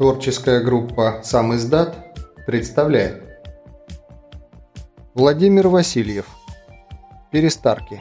Творческая группа «Сам издат» представляет. Владимир Васильев. Перестарки.